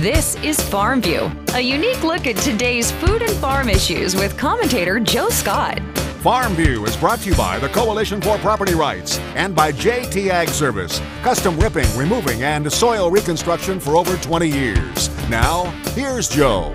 This is Farm View, a unique look at today's food and farm issues with commentator Joe Scott. Farm View is brought to you by the Coalition for Property Rights and by JT Ag Service, custom ripping, removing, and soil reconstruction for over 20 years. Now, here's Joe.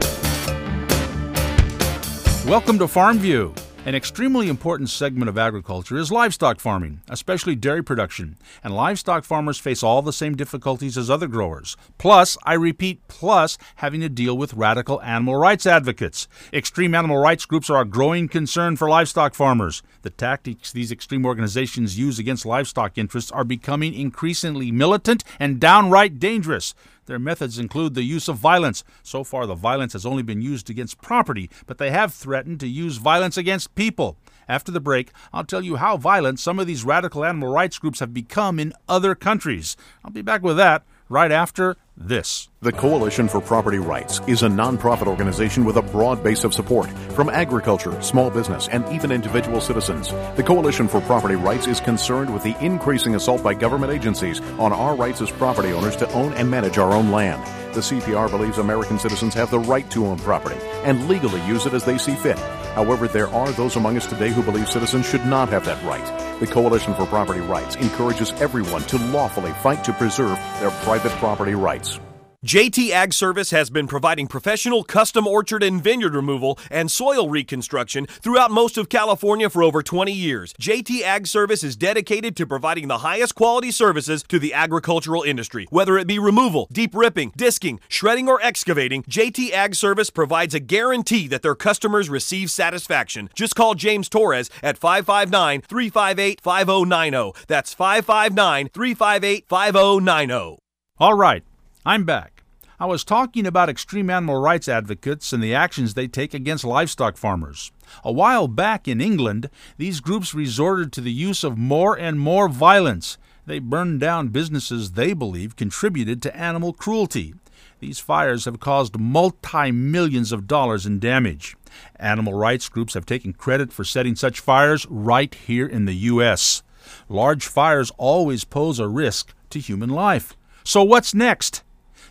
Welcome to Farm View. An extremely important segment of agriculture is livestock farming, especially dairy production, and livestock farmers face all the same difficulties as other growers. Plus, I repeat, plus having to deal with radical animal rights advocates. Extreme animal rights groups are a growing concern for livestock farmers. The tactics these extreme organizations use against livestock interests are becoming increasingly militant and downright dangerous. Their methods include the use of violence. So far, the violence has only been used against property, but they have threatened to use violence against people. After the break, I'll tell you how violent some of these radical animal rights groups have become in other countries. I'll be back with that right after this. The Coalition for Property Rights is a nonprofit organization with a broad base of support from agriculture, small business, and even individual citizens. The Coalition for Property Rights is concerned with the increasing assault by government agencies on our rights as property owners to own and manage our own land. The CPR believes American citizens have the right to own property and legally use it as they see fit. However, there are those among us today who believe citizens should not have that right. The Coalition for Property Rights encourages everyone to lawfully fight to preserve their private property rights. JT Ag Service has been providing professional custom orchard and vineyard removal and soil reconstruction throughout most of California for over 20 years. JT Ag Service is dedicated to providing the highest quality services to the agricultural industry. Whether it be removal, deep ripping, disking, shredding, or excavating, JT Ag Service provides a guarantee that their customers receive satisfaction. Just call James Torres at 559 358 5090. That's 559 358 5090. All right, I'm back. I was talking about extreme animal rights advocates and the actions they take against livestock farmers. A while back in England, these groups resorted to the use of more and more violence. They burned down businesses they believe contributed to animal cruelty. These fires have caused multi millions of dollars in damage. Animal rights groups have taken credit for setting such fires right here in the U.S. Large fires always pose a risk to human life. So, what's next?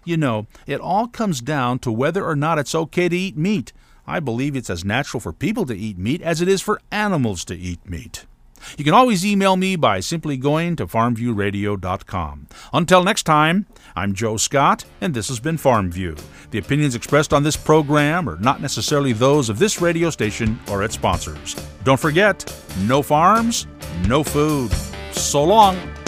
You know, it all comes down to whether or not it's okay to eat meat. I believe it's as natural for people to eat meat as it is for animals to eat meat. You can always email me by simply going to farmviewradio.com. Until next time, I'm Joe Scott, and this has been FarmView. The opinions expressed on this program are not necessarily those of this radio station or its sponsors. Don't forget, no farms, no food. So long.